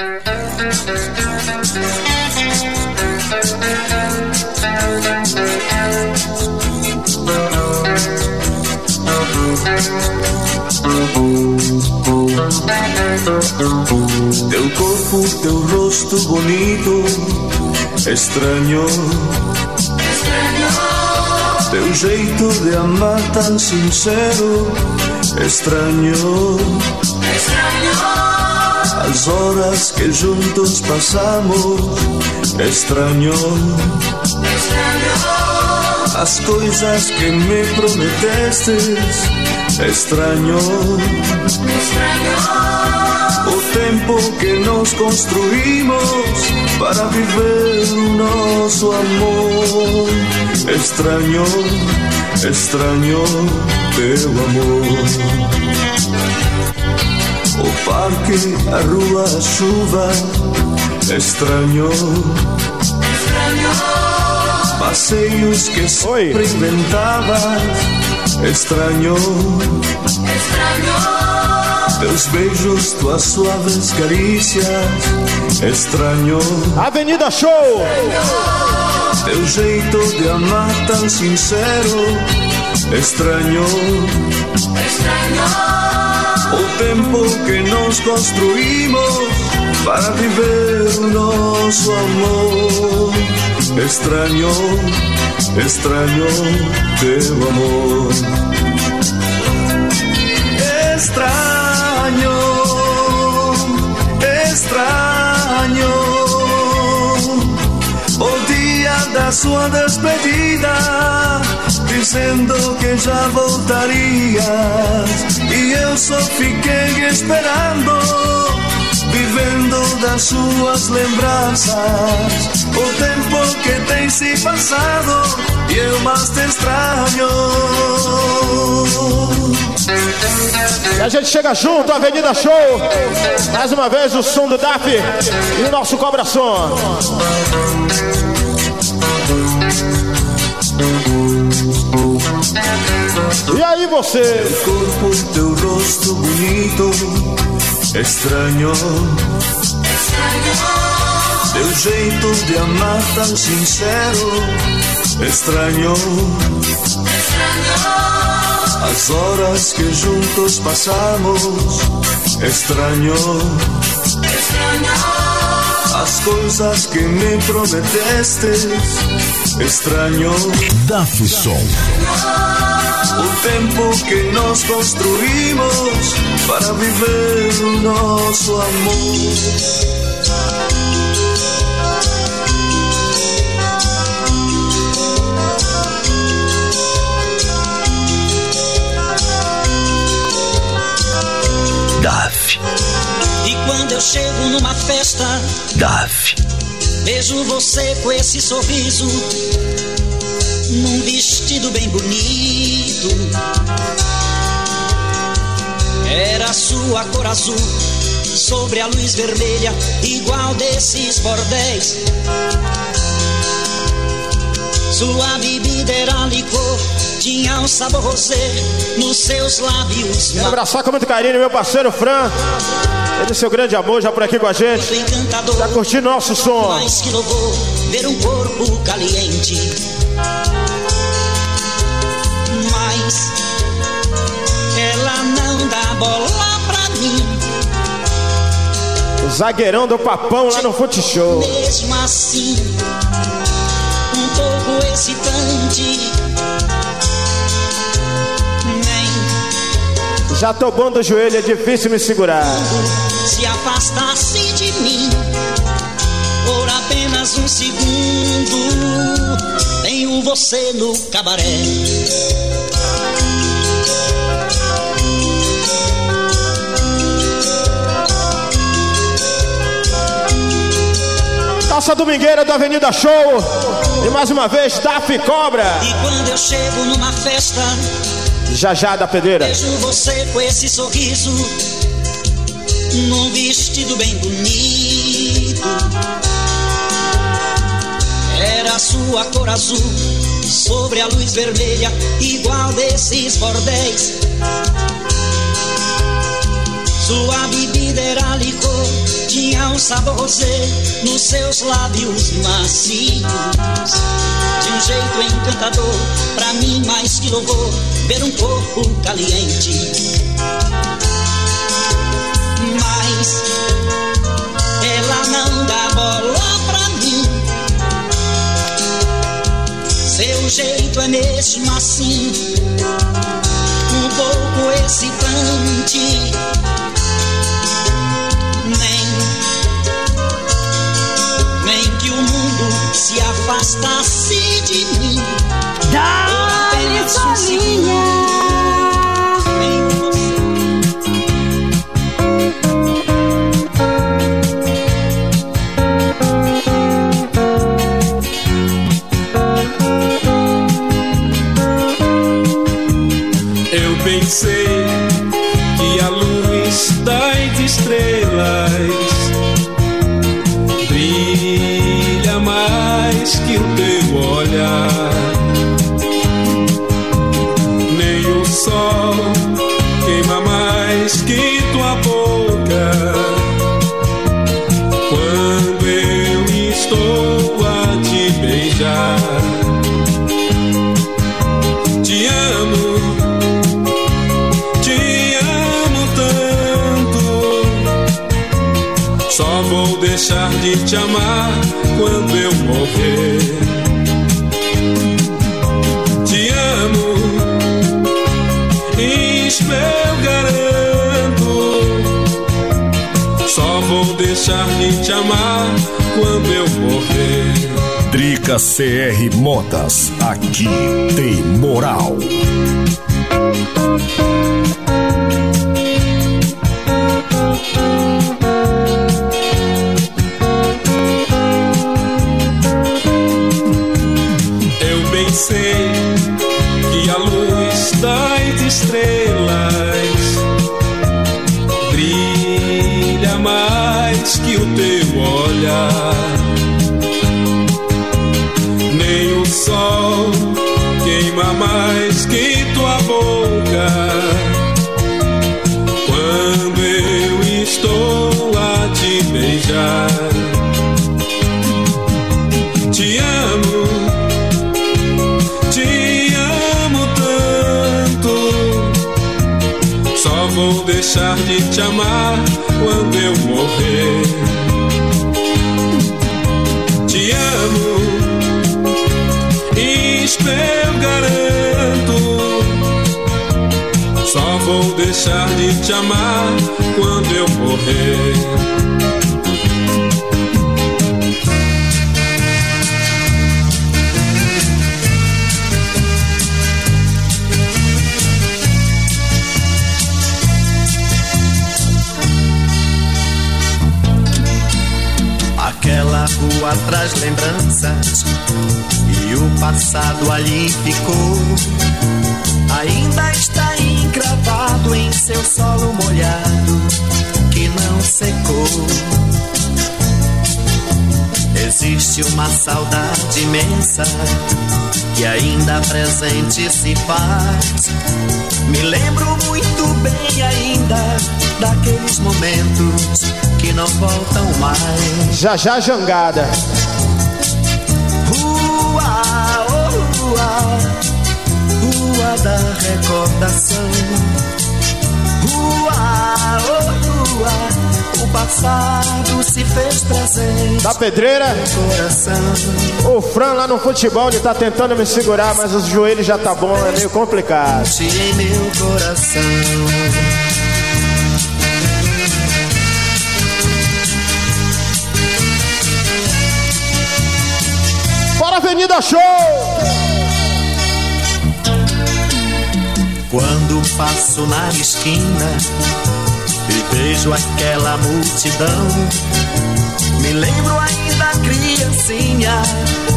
Teu corpo, teu rosto bonito, estranho. Teu jeito de amar tão sincero, estranho. As horas que juntos passamos, estranho. As coisas que me prometestes, estranho. O tempo que nos construímos para viver o nosso amor. Estranho, estranho teu amor. Parque, a rua, a chuva, estranho. Passeios que sempre inventavas, estranho. Teus beijos, tuas suaves carícias, estranho. Avenida Show! Teu jeito de amar tão sincero, estranho. O tempo que nos construímos para viver o nosso amor. Estranho, estranho teu amor. Estranho, estranho. O dia da sua despedida, dizendo que já voltarias. E eu só fiquei esperando vivendo das suas lembranças. O tempo que tem se passado e eu mais te estranho. E a gente chega junto, Avenida Show. Mais uma vez o som do DAF e o nosso Cobra E aí você? Teu corpo, teu rosto bonito, estranho. Teu jeito de amar tão sincero, estranho. As horas que juntos passamos, estranho. As coisas que me prometestes, estranho. DAF Som. O tempo que nós construímos para viver o nosso amor. DAF. E quando eu chego numa festa, DAF. vejo você com esse sorriso, num vestido bem bonito. Era sua cor azul, sobre a luz vermelha, igual desses bordéis. Sua bebida era licor, tinha um sabor rosé nos seus lábios. Quero abraçar com muito carinho meu parceiro Fran. Ele é seu grande amor, já por aqui com a gente. encantador. Tá curtindo nosso som. Mais que louvor, ver um corpo caliente. Zagueirão do papão lá no Fute Show. Mesmo assim, um pouco excitante. Nem Já tô bom do joelho, é difícil me segurar. se afastasse de mim por apenas um segundo. Tenho você no cabaré. Taça Domingueira do Avenida Show. E mais uma vez, DAF Cobra. E quando eu chego numa festa, Já já da pedreira. vejo você com esse sorriso, num vestido bem bonito. Era sua cor azul, sobre a luz vermelha, igual desses bordéis. Sua bebida era licor, tinha um sabor rosé nos seus lábios macios. De um jeito encantador, pra mim mais que louvor, ver um corpo caliente. Mas ela não dá bola pra mim. Seu jeito é mesmo assim, um pouco excitante. Afastasse de mim. Dá-lhe sozinha. Eu pensei que a luz das estrelas te amar quando eu morrer. Te amo, isso eu garanto. Só vou deixar de te amar quando eu morrer. Drica CR Modas, aqui tem moral. Deixar de te amar quando eu morrer. Te amo, isto eu garanto. Só vou deixar de te amar quando eu morrer. Traz lembranças e o passado ali ficou. Ainda está encravado em seu solo molhado que não secou. Existe uma saudade imensa que ainda presente se faz. Me lembro muito bem ainda daqueles momentos que não voltam mais. Já já jangada. Rua, oh, rua, rua da recordação. Rua, oh, rua, o passado se fez presente. Da pedreira? O Fran lá no futebol ele tá tentando me segurar, mas os joelhos já tá bom, é meio complicado. Em meu coração. Avenida Show! Quando passo na esquina e vejo aquela multidão, me lembro ainda criancinha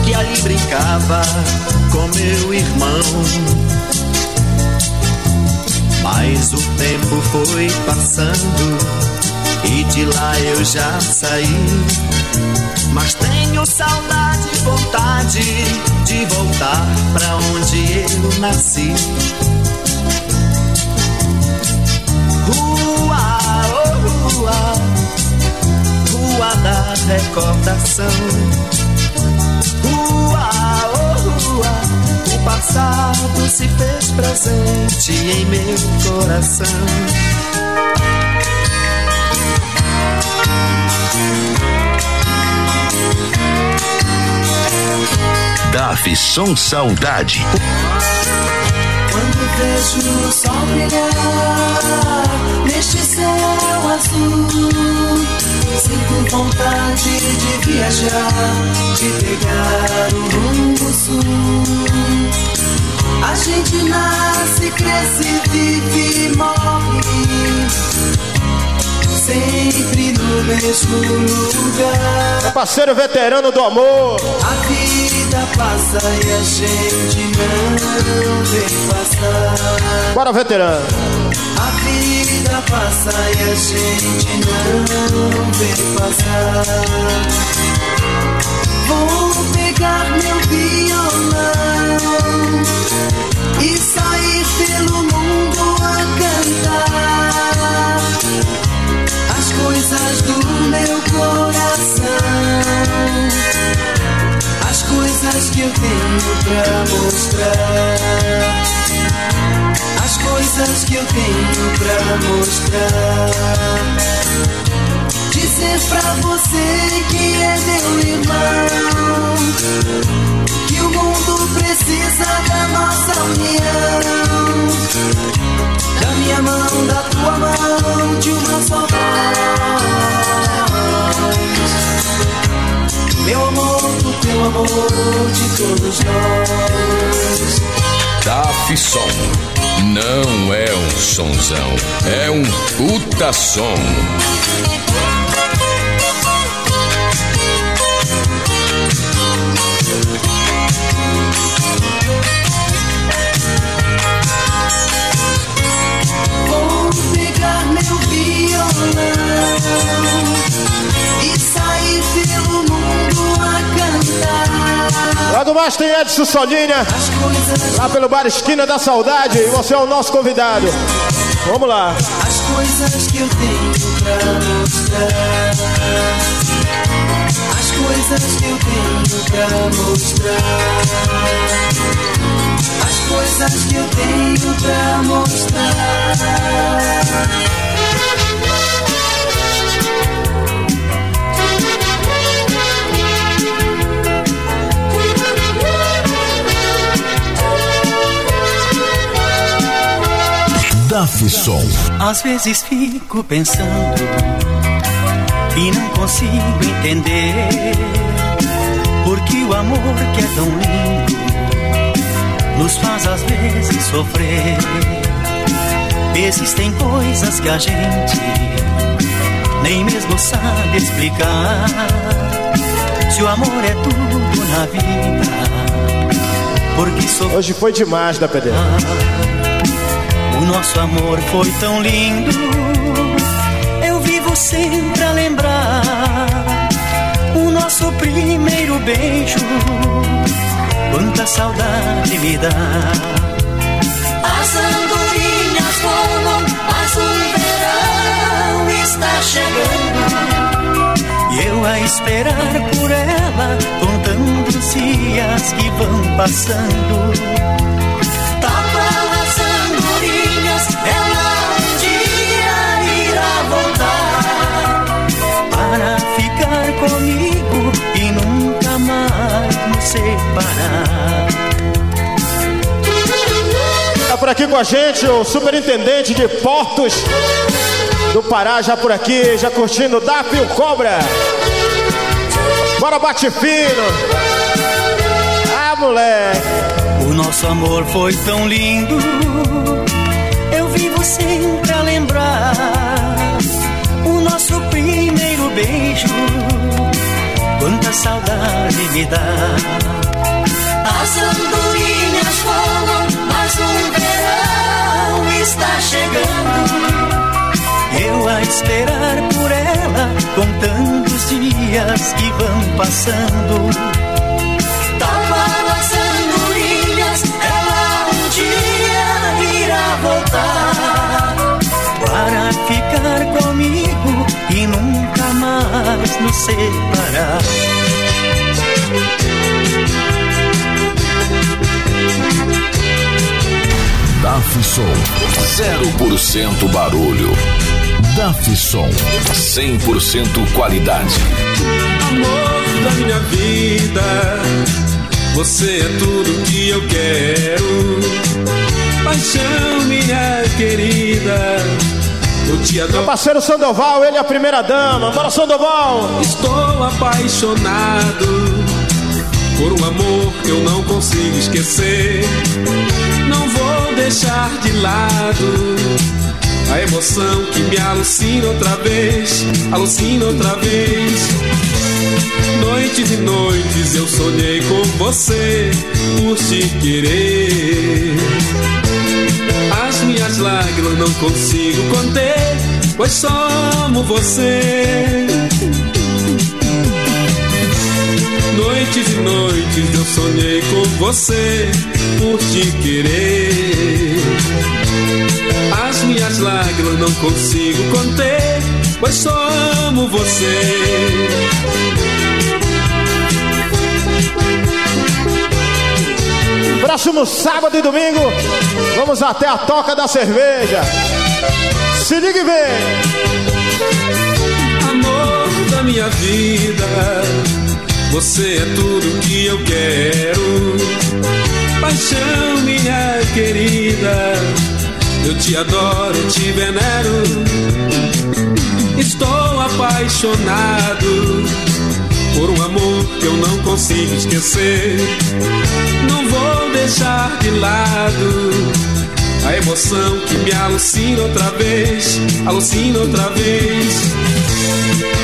que ali brincava com meu irmão. Mas o tempo foi passando e de lá eu já saí. Mas tenho saudade nasci. Rua, oh, rua, rua da recordação. Rua, oh rua, o passado se fez presente em meu coração. DAF Som Saudade. Quando vejo o sol brilhar neste céu azul, sinto vontade de viajar, de pegar o rumo sul. A gente nasce, cresce, vive e morre sempre no mesmo lugar. É parceiro veterano do amor. A vida passa e a gente não vê passar. Bora, veterano. A vida passa e a gente não vê passar. Vou pegar meu violão e sair pelo mundo a cantar coisas do meu coração, coisas que eu tenho pra mostrar, as coisas que eu tenho pra mostrar. Dizer pra você que é meu irmão, que o mundo precisa da nossa união da minha mão, da tua mão, de uma só voz. Amor, de todos nós. Som. Não é um sonzão, é um puta som. Lá do baixo tem Edson Solinha, lá pelo bar Esquina da Saudade, e você é o nosso convidado. Vamos lá. As coisas que eu tenho pra mostrar. As coisas que eu tenho pra mostrar. As coisas que eu tenho pra mostrar. Dafson. Às vezes fico pensando e não consigo entender porque o amor que é tão lindo nos faz às vezes sofrer. Existem coisas que a gente nem mesmo sabe explicar. Se o amor é tudo na vida, porque sofrer. Hoje foi demais da PD. O nosso amor foi tão lindo, eu vivo sempre a lembrar. O nosso primeiro beijo, quanta saudade me dá. As andorinhas voam, mas o verão está chegando. E eu a esperar por ela, contando os dias que vão passando. Separar. Tá por aqui com a gente o superintendente de portos do Pará, já por aqui, já curtindo da Pio Cobra. Bora bate fino. Ah, moleque. O nosso amor foi tão lindo, eu vivo sempre a lembrar o nosso primeiro beijo quanta saudade me dá. As andorinhas voam, mas o verão está chegando. Eu a esperar por ela, contando os dias que vão passando. Tal qual as andorinhas, ela um dia irá voltar para ficar comigo separar. Dafson, 0% barulho. Dafson, 100% qualidade. Amor da minha vida, você é tudo que eu quero. Paixão, minha querida. Meu parceiro Sandoval, ele é a primeira dama. Bora, Sandoval! Estou apaixonado por um amor que eu não consigo esquecer. Não vou deixar de lado a emoção que me alucina outra vez, alucina outra vez. Noites e noites eu sonhei com você, por te querer. As minhas lágrimas não consigo conter, pois só amo você. Noites e noites eu sonhei com você, por te querer. As minhas lágrimas não consigo conter, pois só amo você. Próximo sábado e domingo, vamos até a Toca da Cerveja. Se liga e vem! Amor da minha vida, você é tudo que eu quero. Paixão, minha querida, eu te adoro, te venero. Estou apaixonado por um amor que eu não consigo esquecer. Não vou deixar de lado a emoção que me alucina outra vez, alucina outra vez.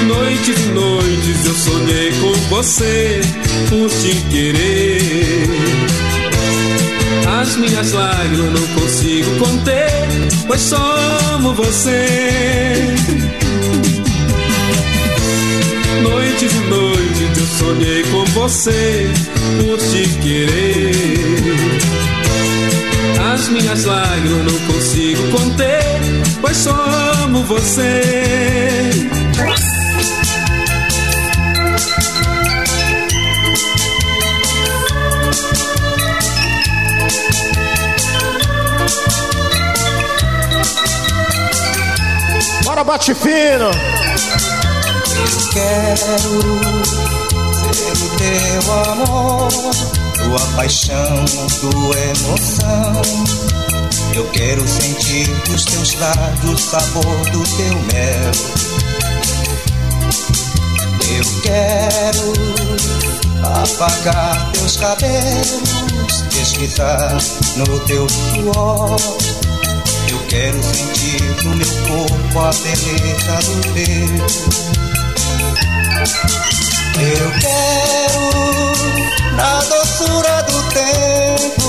Noites e noites eu sonhei com você, por te querer. As minhas lágrimas não consigo conter, pois só amo você. Noites e noites eu sonhei com você, por te querer. As minhas lágrimas não consigo conter, pois só amo você. Bate fino! Quero ser o teu amor, tua paixão, tua emoção. Eu quero sentir dos teus lábios o sabor do teu mel. Eu quero apagar teus cabelos, deslizar no teu suor. Quero sentir no meu corpo a beleza do teu. Eu quero, na doçura do tempo,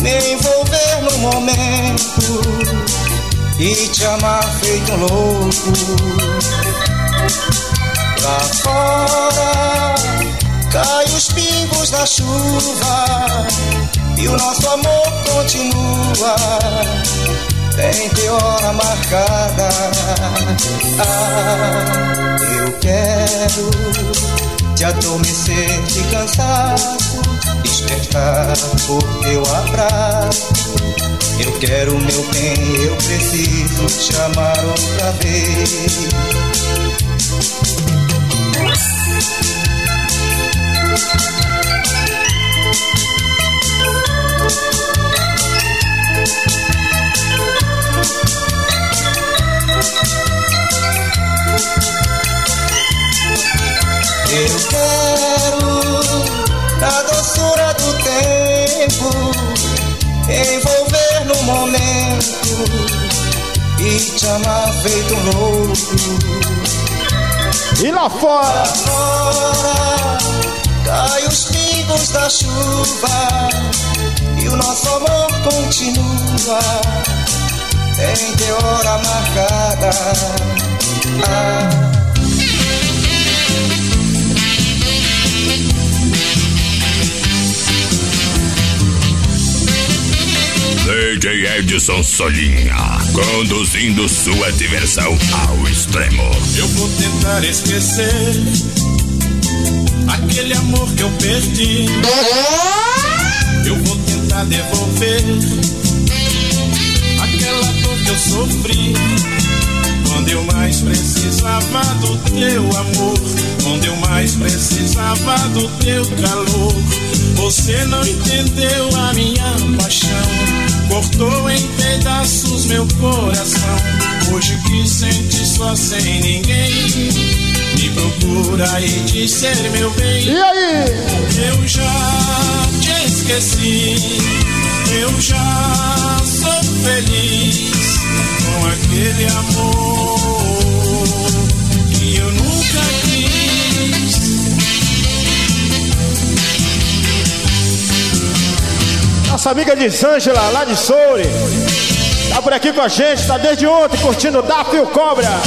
me envolver no momento e te amar feito um louco. Lá fora, cai os pingos da chuva e o nosso amor continua tem teu hora marcada. Ah, eu quero te adormecer de cansaço, despertar por teu abraço. Eu quero meu bem, eu preciso te amar outra vez. Eu quero, na doçura do tempo, envolver no momento e te amar feito louco. E lá fora? Lá fora, cai os pingos da chuva e o nosso amor continua. Tem teu hora marcada. Ah. DJ Edson Solinha, conduzindo sua diversão ao extremo. Eu vou tentar esquecer aquele amor que eu perdi. Eu vou tentar devolver aquela dor que eu sofri. Quando eu mais precisava do teu amor, quando eu mais precisava do teu calor, você não entendeu a minha paixão, cortou em pedaços meu coração. Hoje que sente só sem ninguém, me procura e diz ser meu bem. E aí? Eu já te esqueci, eu já sou feliz com aquele amor que eu nunca quis. Nossa amiga Lisângela, lá de Soure. Tá por aqui com a gente, tá desde ontem curtindo Da Fio Cobra.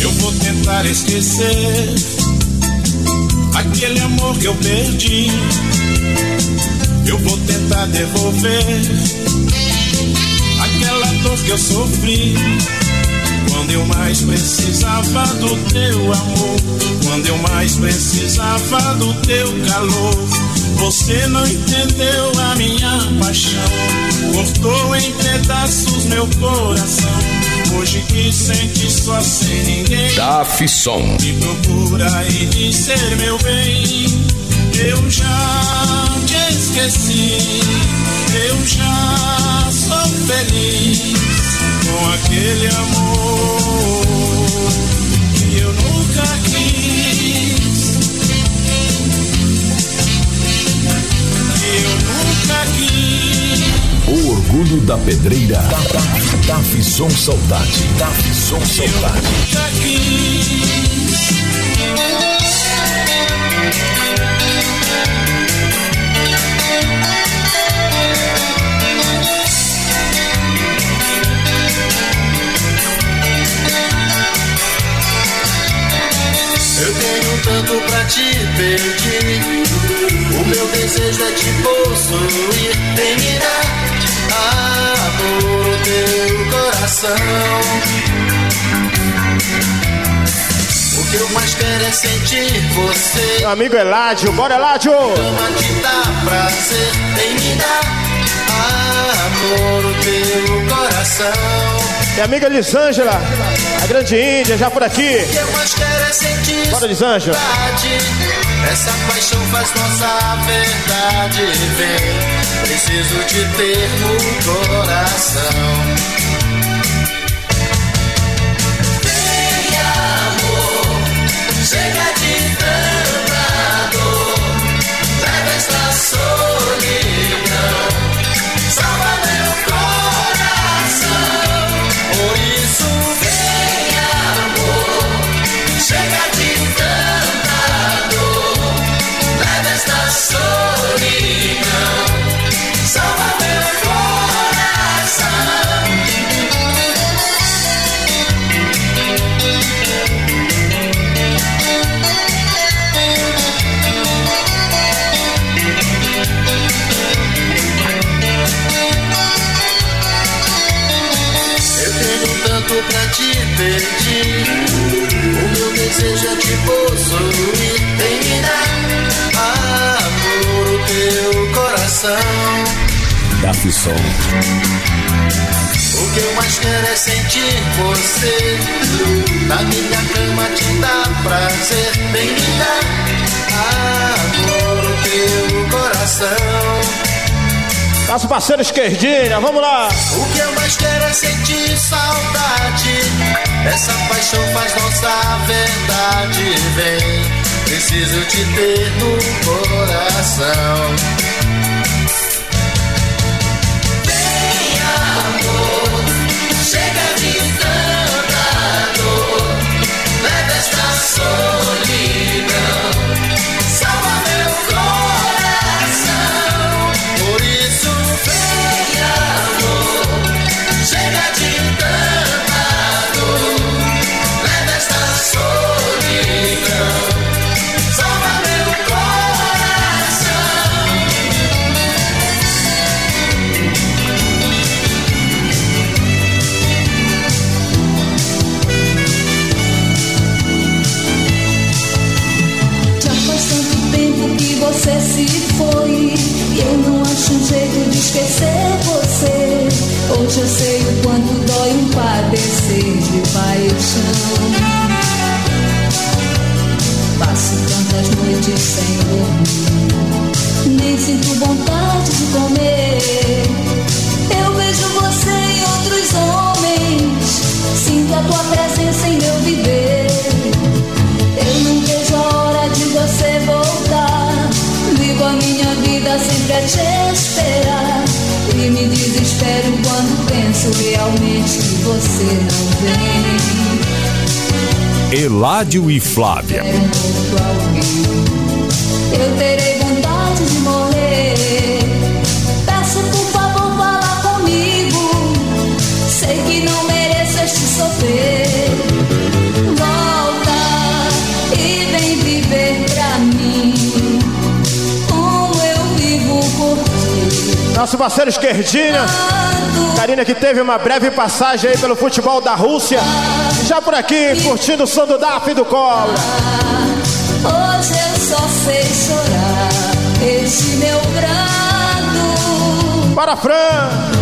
Eu vou tentar esquecer aquele amor que eu perdi. Eu vou tentar devolver aquela dor que eu sofri. Quando eu mais precisava do teu amor, quando eu mais precisava do teu calor, você não entendeu a minha paixão, cortou em pedaços meu coração. Hoje que sente só sem ninguém, DAF Som. me procura e diz ser meu bem. Eu já eu sou feliz com aquele amor que eu nunca quis. Que eu nunca quis. O orgulho da pedreira. Som Saudade. Som que eu Saudade. nunca quis. Eu tenho tanto pra te pedir. O meu desejo é te possuir. Vem me dar amor, o teu coração. O que eu mais quero é sentir você. Meu amigo Eládio, bora Eládio! Ama te dar prazer. Vem me dar amor, o teu coração. Minha amiga Lisângela, a grande Índia, já por aqui. Bora, Lisângela. Essa paixão faz nossa verdade ver. Preciso te ter no coração. Vem, amor, chega de tanta dor. Leva esta solidão. Pedir. O meu desejo é te possuir. Vem me dar amor, o teu coração. DAF Som. O que eu mais quero é sentir você. Na minha cama te dar prazer. Vem me dar amor, o teu coração. Nosso parceiro esquerdinha, vamos lá! O que eu mais quero é sentir saudade. Essa paixão faz nossa verdade. Vem, preciso te ter no coração. Vem, amor, chega de tanta dor. Leva esta solidão. Quanto dói um padecer de paixão. Passo tantas noites sem dormir, nem sinto vontade de comer. Você não vem. Eládio e Flávia. Eu terei vontade de morrer. Peço por favor, fala comigo. Sei que não mereço este sofrer. Volta e vem viver pra mim. Como eu vivo por ti. Nosso parceiro Esquerdinha. Karina que teve uma breve passagem aí pelo futebol da Rússia. Já por aqui, curtindo o som do DAF e do Cobra. Hoje eu só sei chorar. Este meu pranto. Bora, Fran!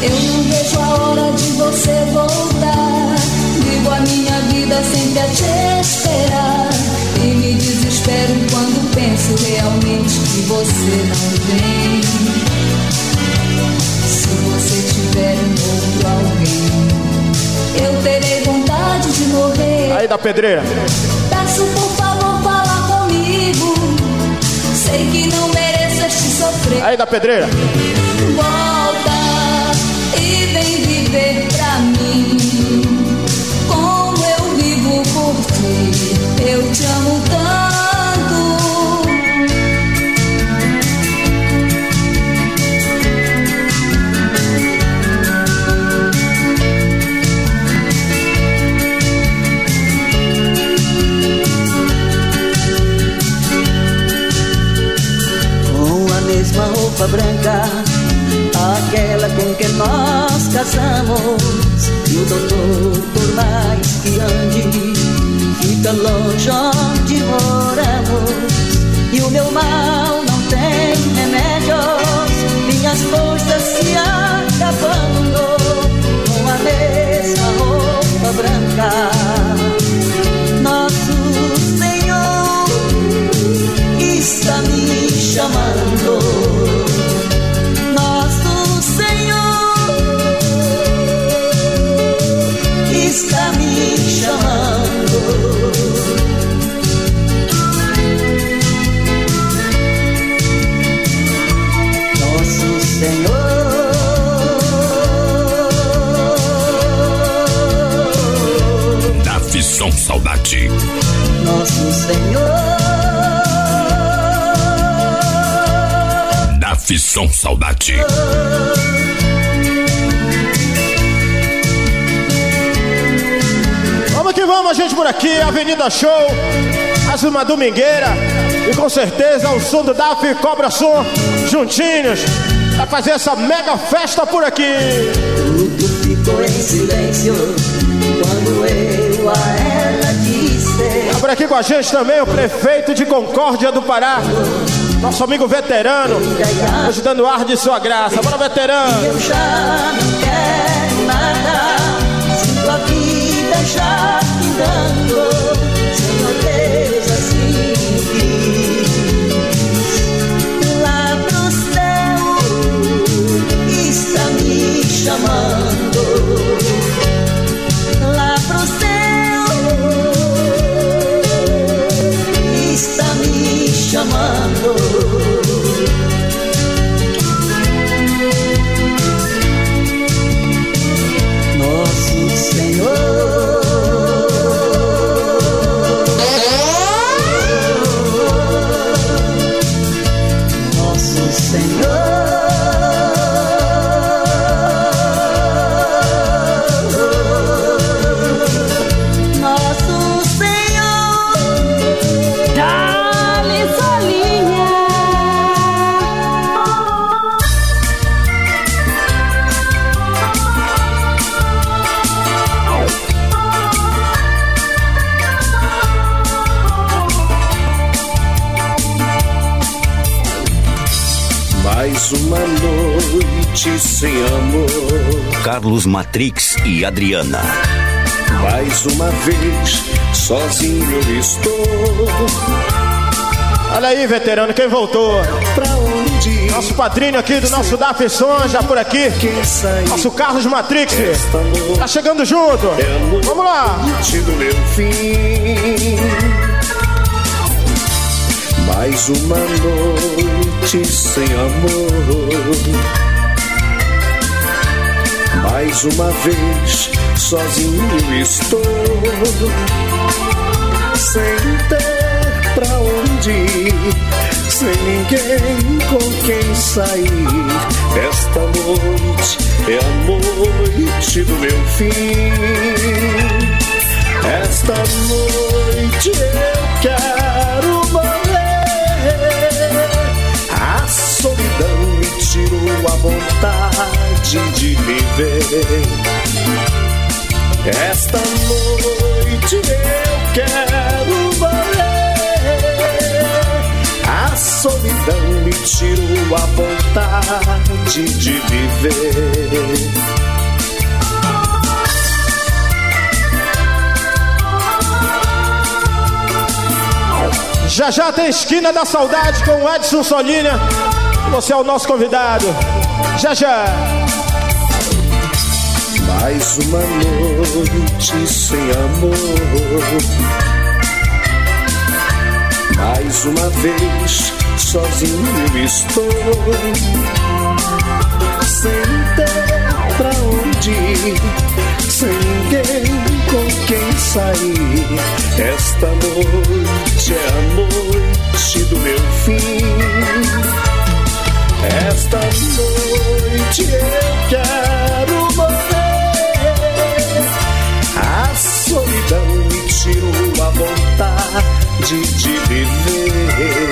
Eu não vejo hora de você voltar. Vivo a minha vida sempre a te esperar. E me desespero quando penso realmente que você não vem. Se você tiver um outro alguém, eu terei vontade de morrer. Aí da pedreira. Peço por favor, fala comigo. Sei que não mereço este sofrer. Aí da pedreira. Roupa branca, aquela com que nós casamos. E o doutor, por mais que ande, fica longe onde moramos. E o meu mal não tem remédios, minhas forças se acabando com a mesma roupa branca. Está me chamando. Nosso Senhor. DAF Som Saudade. Vamos que vamos, a gente por aqui, Avenida Show, mais uma domingueira. E com certeza o som do DAF Cobra Som juntinhos pra fazer essa mega festa por aqui. Tudo ficou em silêncio quando eu a ela disse. Por aqui com a gente também o prefeito de Concórdia do Pará, nosso amigo veterano, hoje dando ar de sua graça. Bora, veterano! Eu já não quero nada, Carlos Matrix e Adriana. Mais uma vez, sozinho estou. Olha aí, veterano, quem voltou? Pra onde? Nosso padrinho aqui do nosso Daf Som, já por aqui. Nosso Carlos Matrix. Tá chegando junto. É Vamos lá. Do meu fim. Mais uma noite sem amor. Mais uma vez, sozinho estou. Sem ter pra onde ir, sem ninguém com quem sair. Esta noite é a noite do meu fim. Esta noite eu quero morrer. A solidão me tirou a vontade. Esta noite eu quero morrer. A solidão me tirou a vontade de viver. Já já tem esquina da saudade com o Edson Solina. Você é o nosso convidado. Já já. Mais uma noite sem amor. Mais uma vez sozinho estou. Sem ter pra onde ir, sem ninguém com quem sair. Esta noite é a noite do meu fim. Esta noite eu quero solidão me tirou a vontade de viver.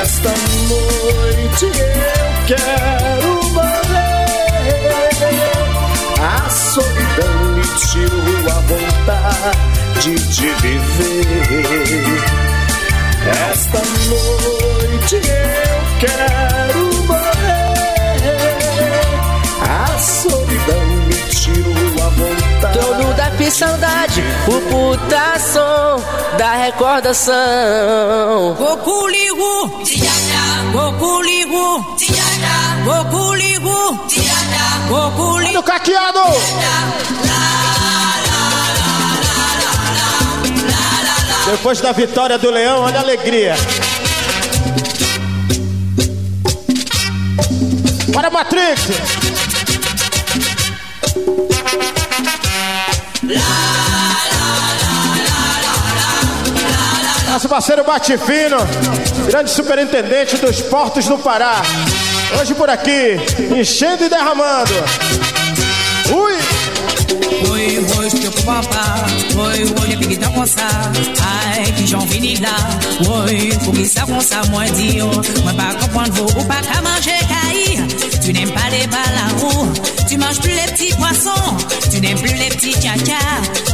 Esta noite eu quero morrer. A solidão me tirou a vontade de viver. Esta noite eu quero morrer. A solidão me tirou a vontade. Da saudade, o puta som da recordação. Goku ligo, Goku ligo, Goku ligo, Goku ligo. Olha o caqueado! Depois da vitória do Leão, olha a alegria. Bora, Matrix! Nosso parceiro Bate Fino, grande superintendente dos portos do Pará. Hoje por aqui, enchendo e derramando. Ui! Oi, comprends pas. Oi, filles comme ça. Aïe, qui j'en finis là. Oi, faut qu'ils savent ça, moi dire. Moi, pas comprendre vous, ou pas qu'à manger caï. Tu n'aimes pas les balaous. Tu manges plus les petits poissons. Tu n'aimes plus les petits caca.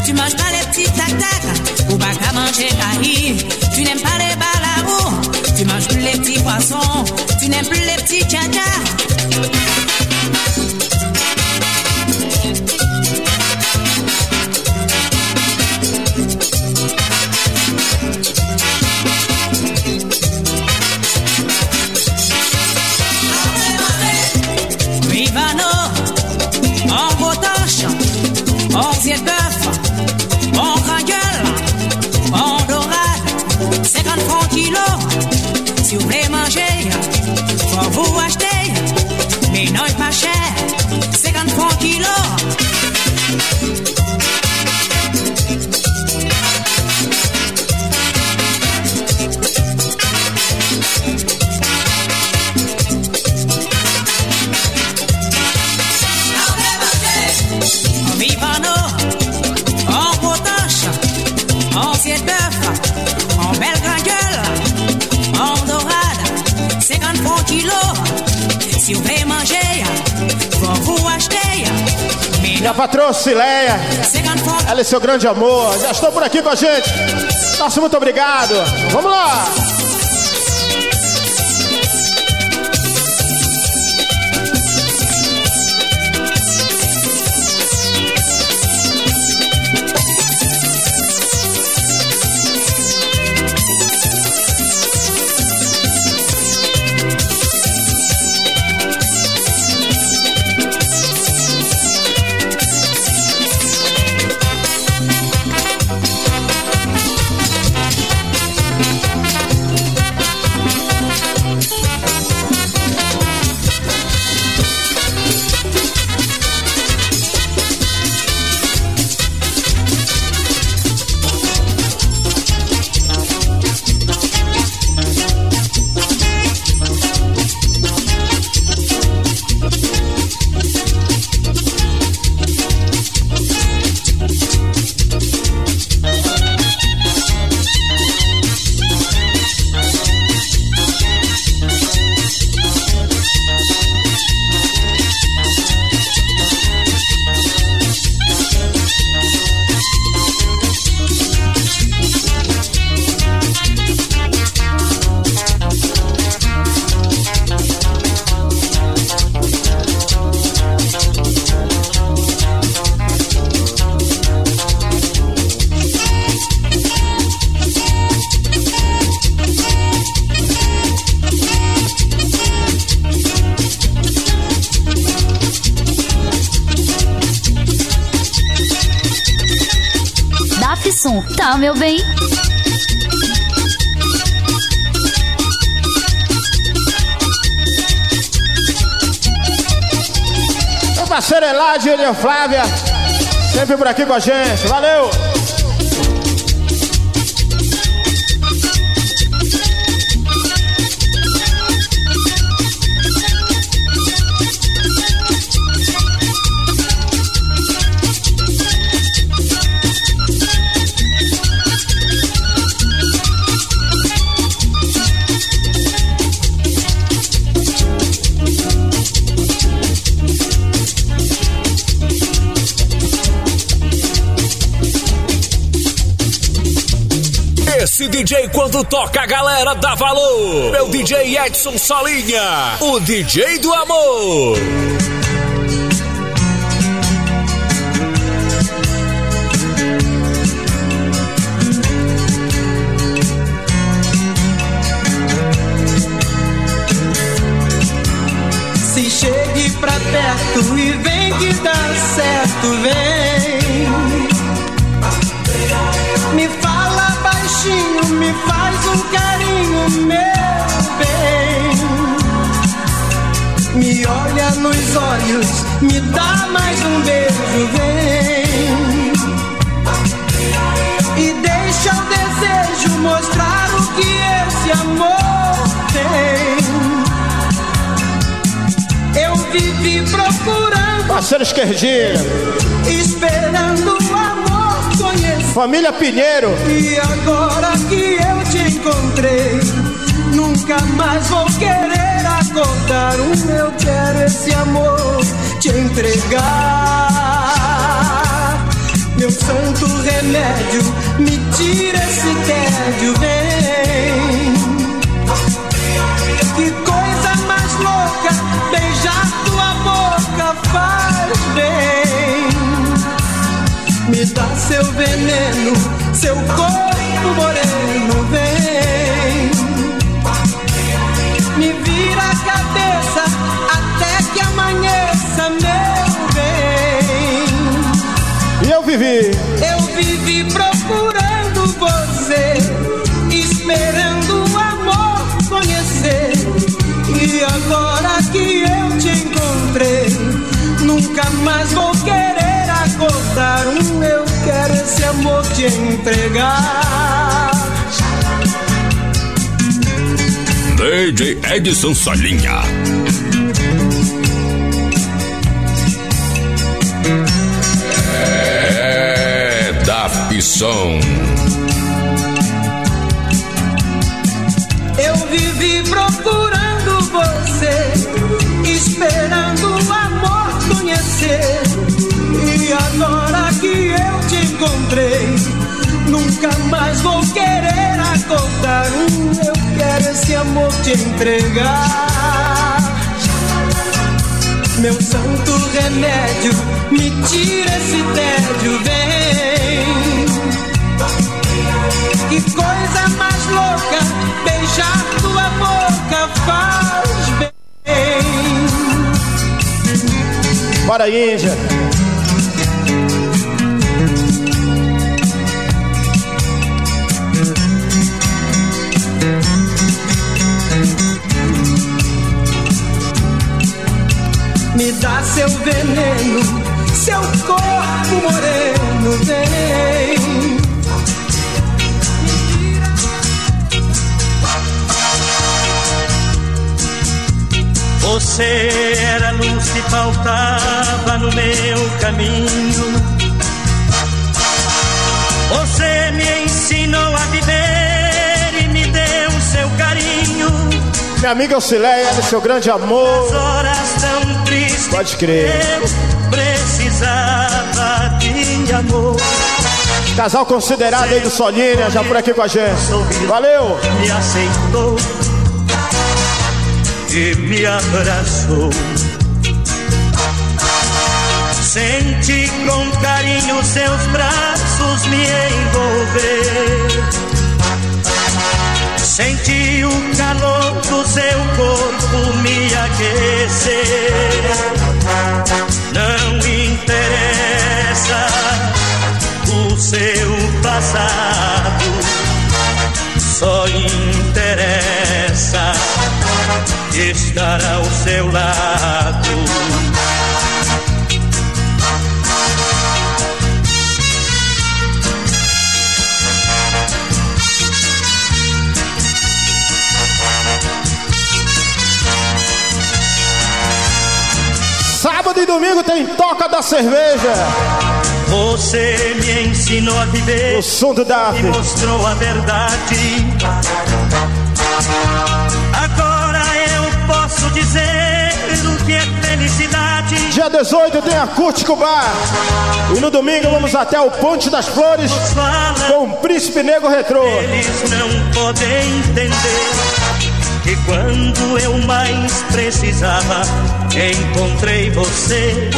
Tu manges pas les petits tac-tac. Ou pas qu'à manger caï. Tu n'aimes pas les balaous. Tu manges plus les petits poissons. Tu n'aimes plus les petits caca. Kilo. Si vous voulez manger, faut vous acheter, mais non, pas Faut vous acheter, mais Minha patroa Cileia, 50 francs ela é seu grande amor. Já estou por aqui com a gente. Nosso muito obrigado. Vamos lá! Com a gente. Valeu! DJ quando toca a galera dá valor. Meu DJ Edson Solinha, o DJ do amor. Olhos, me dá mais um beijo, vem. E deixa o desejo mostrar o que esse amor tem. Eu vivi procurando, Parceiro esquerdinho, esperando o amor conhecer. família Pinheiro. E agora que eu te encontrei, nunca mais vou querer acordar. O meu quero esse amor te entregar. Meu santo remédio, me tira esse tédio, vem. Que coisa mais louca, beijar tua boca faz bem. Me dá seu veneno, seu corpo moreno, vem. Vira a cabeça até que amanheça, meu bem. E eu vivi. Eu vivi procurando você, esperando o amor conhecer. E agora que eu te encontrei, nunca mais vou querer acordar. Um eu quero esse amor te entregar. DJ Edson Solinha. É da Pisson. Eu vivi procurando você, esperando o amor conhecer. E agora que eu te encontrei, nunca mais vou querer acordar. Eu quero esse amor te entregar. Meu santo remédio, me tira esse tédio, vem. Que coisa mais louca, beijar tua boca faz bem. Bora, Índia. Me dá seu veneno, seu corpo moreno, vem. Você era luz que faltava no meu caminho. Você me ensinou a viver e me deu seu carinho. Minha amiga Auxileia, seu grande amor. Nas horas tão Pode crer. eu precisava de amor. Casal considerado aí do Solinha, já por aqui com a gente. Valeu! Me aceitou e me abraçou. Senti com carinho seus braços me envolver. Senti o calor do seu corpo me aquecer. Não interessa o seu passado só interessa estar ao seu lado. Sábado e domingo tem toca da cerveja. Você me ensinou a viver. O som do DAF. Me mostrou a verdade. Agora eu posso dizer o que é felicidade. Dia 18 tem Acústico Bar. E no domingo vamos até o Ponte das Flores com o Príncipe Negro Retrô. Eles não podem entender que quando eu mais precisava, encontrei você.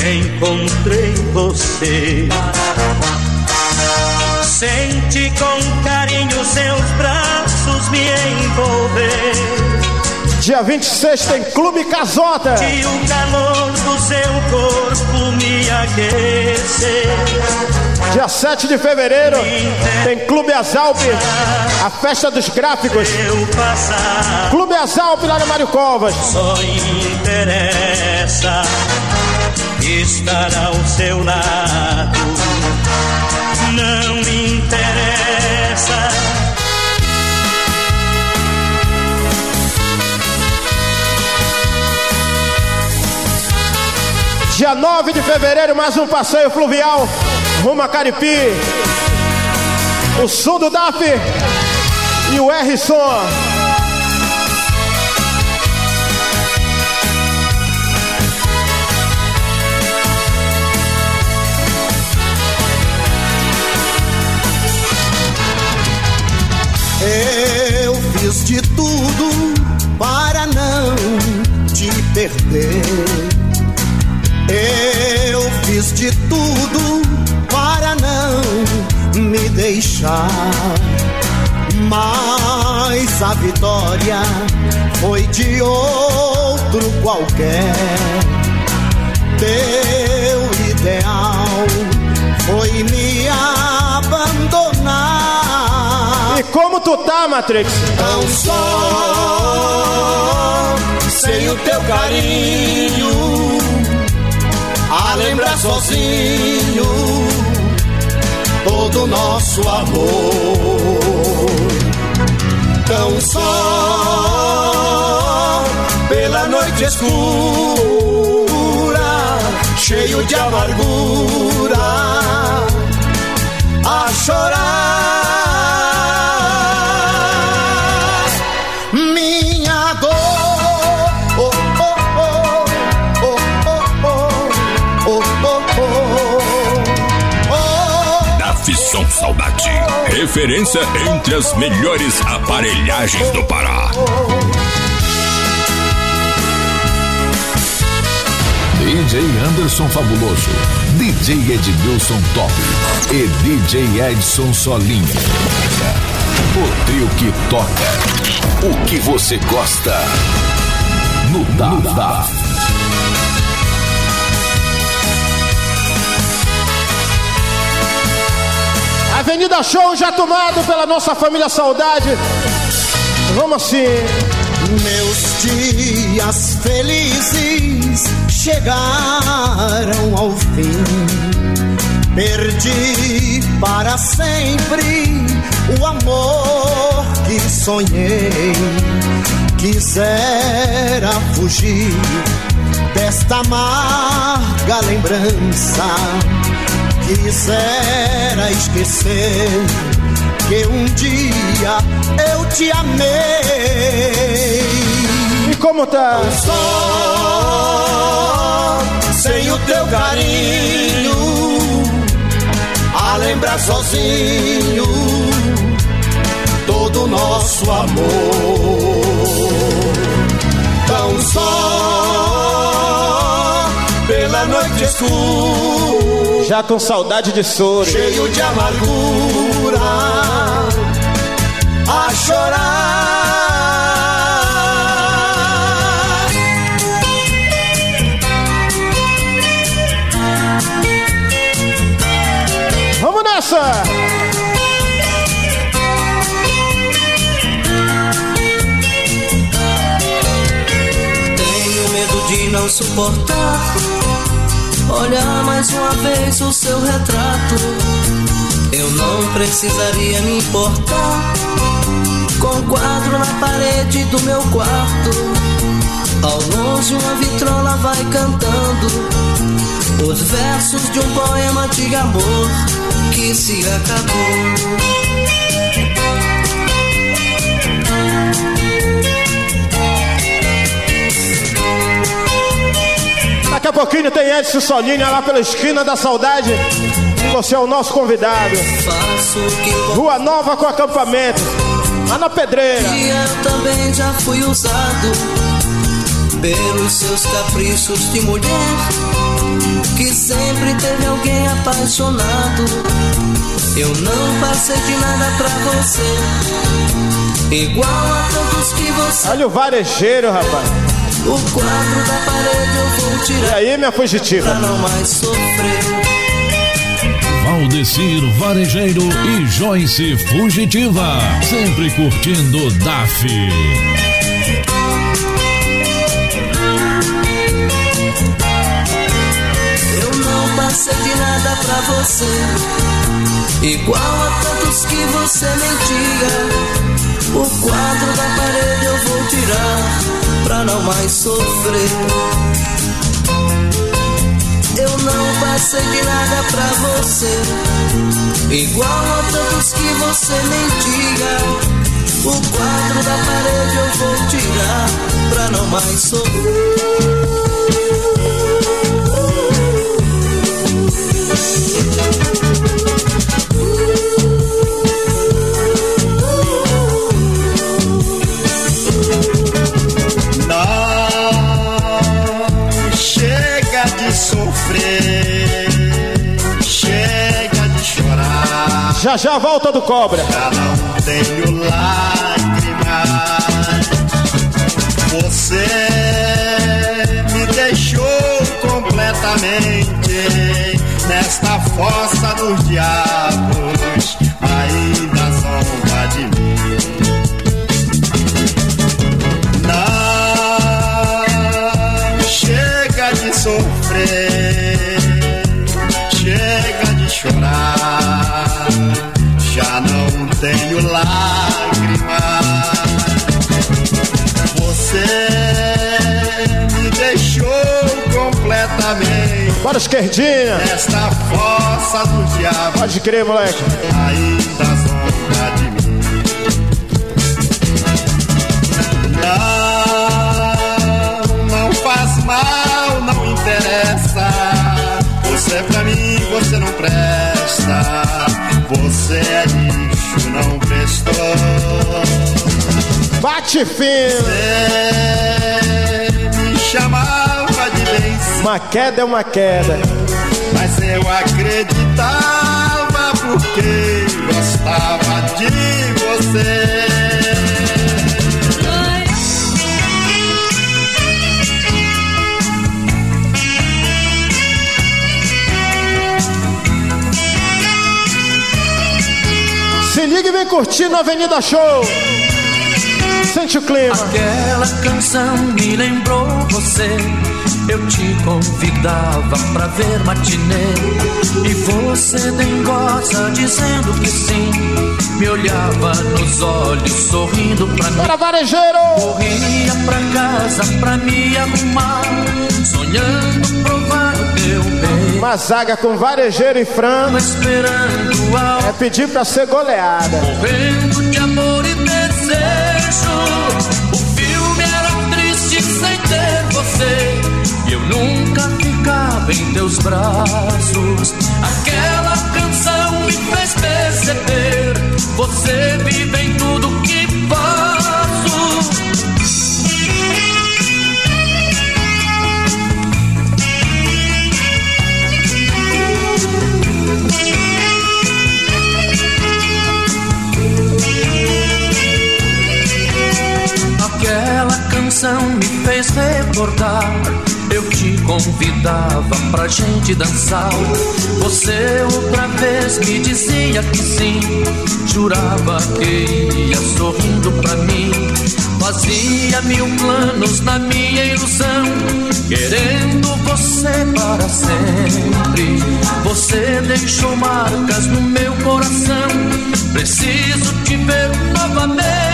Encontrei você. Sente com carinho seus braços me envolver. Dia 26 tem Clube Casota. E o calor do seu corpo me aquecer. Dia 7 de fevereiro tem Clube Azalp, a festa dos gráficos. Clube Azalp lá no Mário Covas. Só interessa estar ao seu lado. Não interessa. Dia 9 de fevereiro, mais um passeio fluvial rumo a Caripi. O som do DAF e o R-Som. Eu fiz de tudo para não te perder. Eu fiz de tudo não me deixar. Mas a vitória foi de outro qualquer. Teu ideal foi me abandonar. E como tu tá, Matrix? Tão só, sem o teu carinho, a lembrar sozinho todo o nosso amor. Tão só, pela noite escura, cheio de amargura, a chorar Saudade. Referência entre as melhores aparelhagens do Pará. DJ Anderson Fabuloso, DJ Edmilson Top e DJ Edson Solinho. O trio que toca o que você gosta no Dada. Avenida Show já tomado pela nossa família Saudade. Vamos assim. Meus dias felizes chegaram ao fim. Perdi para sempre o amor que sonhei. Quisera fugir desta amarga lembrança. Quisera esquecer que um dia eu te amei. E como tá? Só sem o teu carinho, a lembrar sozinho todo o nosso amor. Tão só noite escura. Já com saudade de soro. Cheio de amargura. A chorar. Vamos nessa! Tenho medo de não suportar olhar mais uma vez o seu retrato. Eu não precisaria me importar com o quadro na parede do meu quarto. Ao longe uma vitrola vai cantando os versos de um poema de amor que se acabou. Daqui a pouquinho tem Edson Solinha lá pela esquina da saudade. Você é o nosso convidado. Rua Nova com acampamento. Lá na pedreira. E eu também já fui usado pelos seus caprichos de mulher. Que sempre teve alguém apaixonado. Eu não passei de nada pra você. Igual a tantos que você. Olha o varejeiro, rapaz. O quadro da parede eu vou tirar. E aí, minha fugitiva? Pra não mais sofrer. Valdecir Varejeiro e Joyce Fugitiva. Sempre curtindo DAF. Eu não passei de nada pra você. Igual a tantos que você mentia. O quadro da parede eu vou tirar pra não mais sofrer. Eu não passei de nada pra você, igual a tantos que você mentia. O quadro da parede eu vou tirar pra não mais sofrer. Já já volta do cobra. Já não tenho lágrimas. Você me deixou completamente nesta fossa dos diabos. Ainda zomba de mim. Não chega de sofrer, tenho lágrimas. Você me deixou completamente. Bora, esquerdinha! Nesta fossa do diabo. Pode crer, moleque. Ainda zomba de mim. Não, não faz mal, não interessa. Você pra mim, você não presta. Você é lixo, não prestou. Bate fino. Você me chamava de bem. Uma queda é uma queda. Mas eu acreditava porque gostava de você. Se liga e vem curtindo a Avenida Show. Sente o clima. Aquela canção me lembrou você. Eu te convidava pra ver matinê. E você dengosa dizendo que sim. Me olhava nos olhos, sorrindo pra mim. Bora, varejeiro! Corria pra casa pra me arrumar. Sonhando provar o teu bem. Uma zaga com varejeiro e ao É pedir pra ser goleada. Morrendo de amor e desejo. O filme era triste sem ter você. E eu nunca ficava em teus braços. Aquela canção me fez perceber. Você vive em tudo que faço. Canção me fez recordar. Eu te convidava pra gente dançar. Você outra vez me dizia que sim. Jurava que ia sorrindo pra mim. Fazia mil planos na minha ilusão. querendo você para sempre. Você deixou marcas no meu coração. Preciso te ver novamente.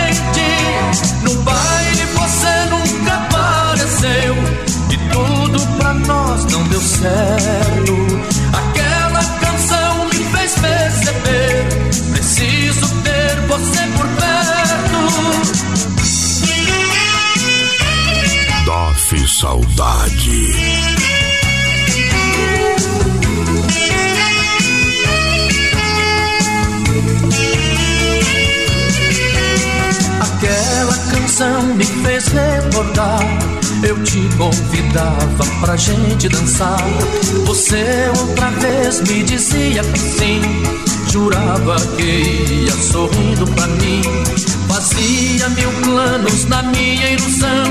No baile você nunca apareceu. E tudo pra nós não deu certo. Aquela canção me fez perceber. Preciso ter você por perto. Dofe Saudade. Canção me fez recordar. Eu te convidava pra gente dançar. Você outra vez me dizia que sim. Jurava que ia sorrindo pra mim. Fazia mil planos na minha ilusão.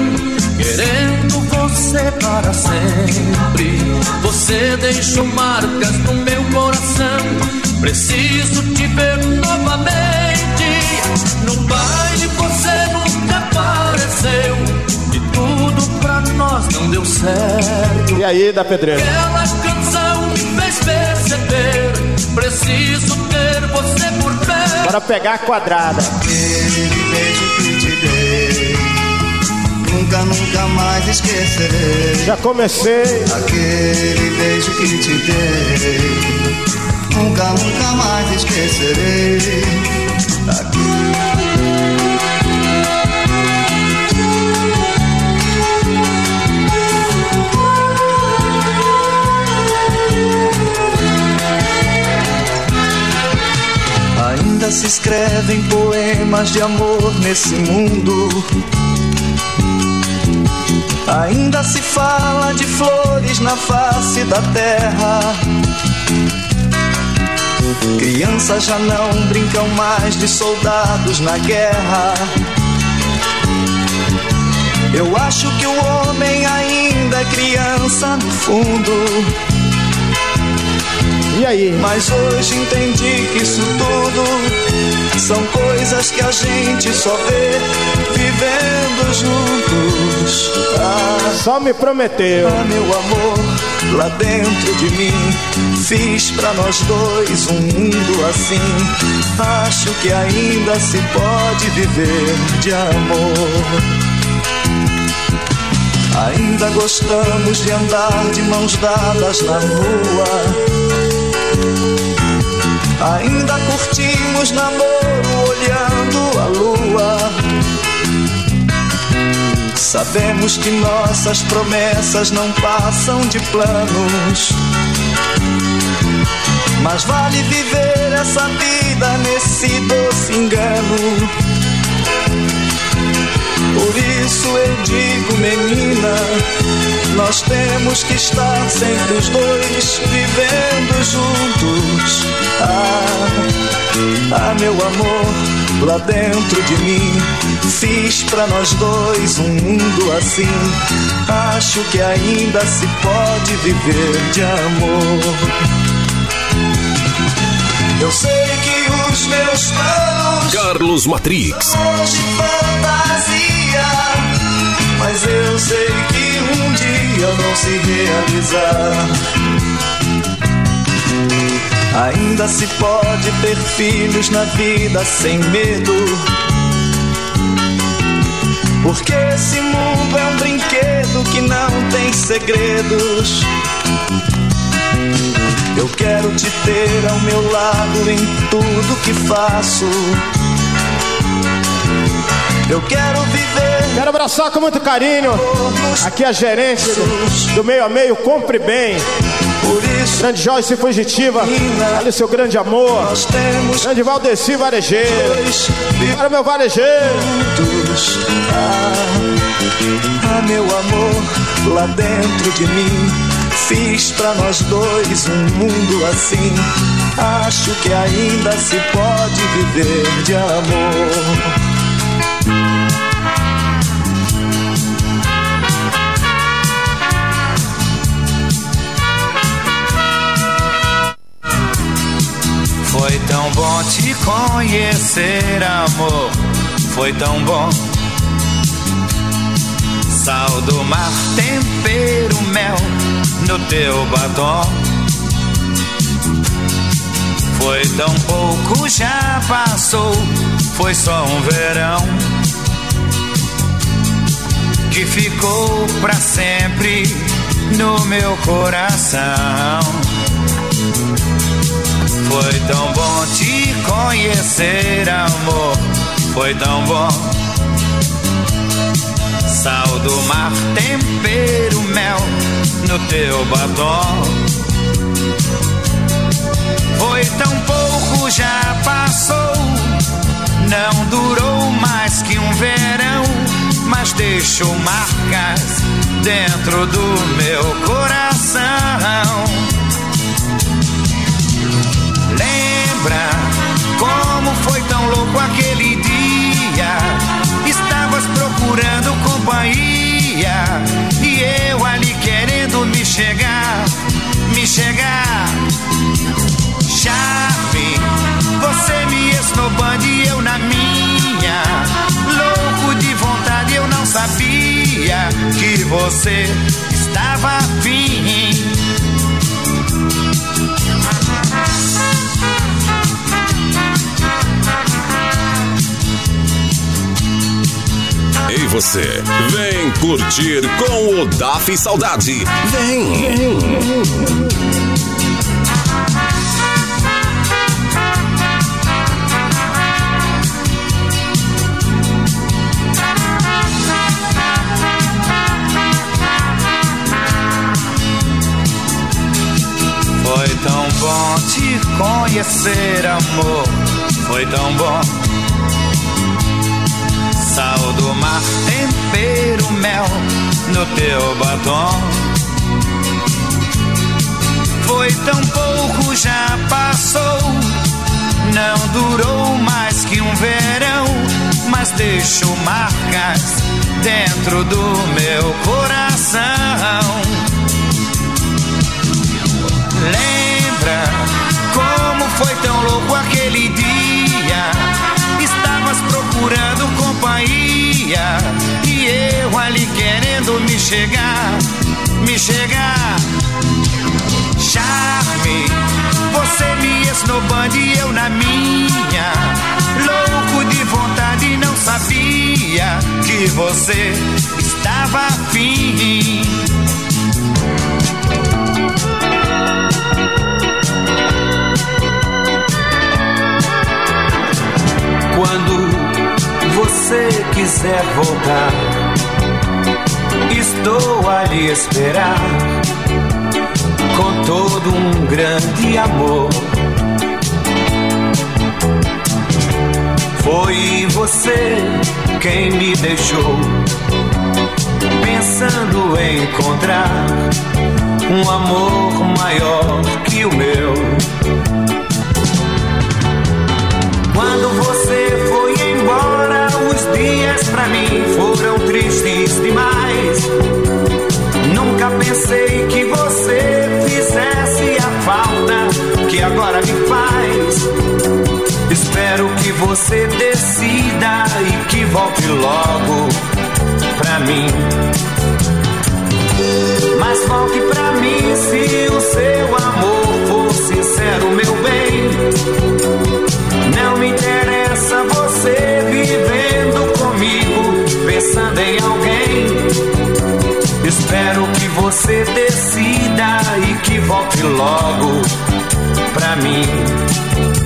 Querendo você para sempre. Você deixou marcas no meu coração. Preciso te ver novamente. No baile você E tudo pra nós não deu certo. E aí, da pedreira? Aquela canção fez perceber. Preciso ter você por perto. Bora pegar a quadrada. Aquele beijo que te dei, nunca, nunca mais esquecerei. Já comecei. Aquele beijo que te dei, nunca, nunca mais esquecerei. Ainda se escrevem poemas de amor nesse mundo. Ainda se fala de flores na face da terra. Crianças já não brincam mais de soldados na guerra. Eu acho que o homem ainda é criança no fundo. E aí? Mas hoje entendi que isso tudo são coisas que a gente só vê vivendo juntos. Ah, Só me prometeu. ah, meu amor, lá dentro de mim, fiz pra nós dois um mundo assim. Acho que ainda se pode viver de amor. Ainda gostamos de andar de mãos dadas na rua. Ainda curtimos namoro olhando a lua. Sabemos que nossas promessas não passam de planos. Mas vale viver essa vida nesse doce engano. Por isso eu digo, menina, nós temos que estar sempre os dois vivendo juntos. Ah, ah, meu amor, lá dentro de mim, fiz pra nós dois um mundo assim. Acho que ainda se pode viver de amor. Eu sei que os meus planos Carlos Matrix. hoje fantasia, mas eu sei que dia vão se realizar. Ainda se pode ter filhos na vida sem medo. Porque esse mundo é um brinquedo que não tem segredos. Eu quero te ter ao meu lado em tudo que faço. Eu quero viver. Quero abraçar com muito carinho. Aqui a gerente do meio a meio, compre bem. Grande Joyce Fugitiva. Olha o seu grande amor. Grande Valdeci Varejeiro. Para meu varejeiro. Ah, meu amor, lá dentro de mim, fiz pra nós dois um mundo assim. Acho que ainda se pode viver de amor. Te conhecer, amor. Foi tão bom Sal do mar, tempero, mel no teu batom. Foi tão pouco, já passou, foi só um verão que ficou pra sempre no meu coração. Foi tão bom te conhecer, amor. Foi tão bom. Sal do mar, tempero, mel no teu batom. Foi tão pouco, já passou. Não durou mais que um verão, mas deixou marcas dentro do meu coração. Lembra como foi tão louco aquele dia? Estavas procurando companhia e eu ali querendo me chegar, me chegar. Chave, você me esnobando e eu na minha. Louco de vontade, eu não sabia que você estava afim. Você, vem curtir com o DAF Saudade. Vem! vem. Foi tão bom te conhecer, amor. Foi tão bom. Sal do mar, tempero, mel no teu batom. Foi tão pouco, já passou. Não durou mais que um verão, mas deixou marcas dentro do meu coração. Lembra como foi tão louco aquele dia? Companhia e eu ali querendo me chegar, me chegar. Charme, você me esnobando e eu na minha. Louco de vontade, não sabia que você estava afim. Você quiser voltar, estou a lhe esperar com todo um grande amor. Foi você quem me deixou pensando em encontrar um amor maior que o meu. Tristes demais. Nunca pensei que você fizesse a falta que agora me faz. Espero que você decida e que volte logo pra mim. Mas volte pra mim se o seu amor pensando em alguém. Espero que você decida e que volte logo pra mim.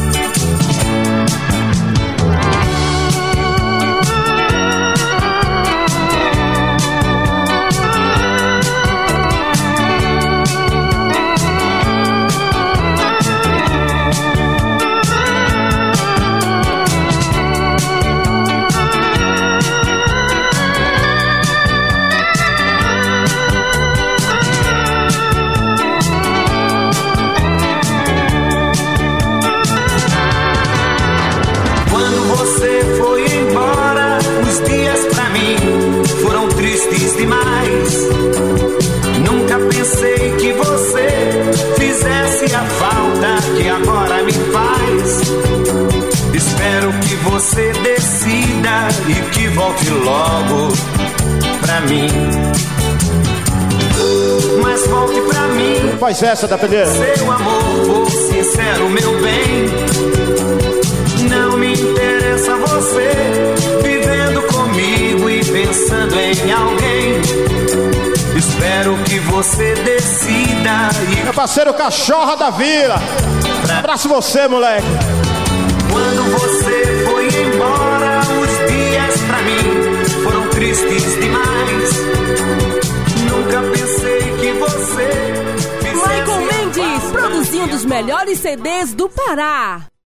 Mim. Mas volte pra mim. Faz essa da peneira. Seu amor for sincero, meu bem. Não me interessa você vivendo comigo e pensando em alguém. Espero que você decida ir. Meu parceiro Cachorra da Vila. Abraço você, moleque. Quando você foi embora, os dias pra mim tristes demais. Nunca pensei que você. Michael Mendes, produzindo os melhores CDs do Pará.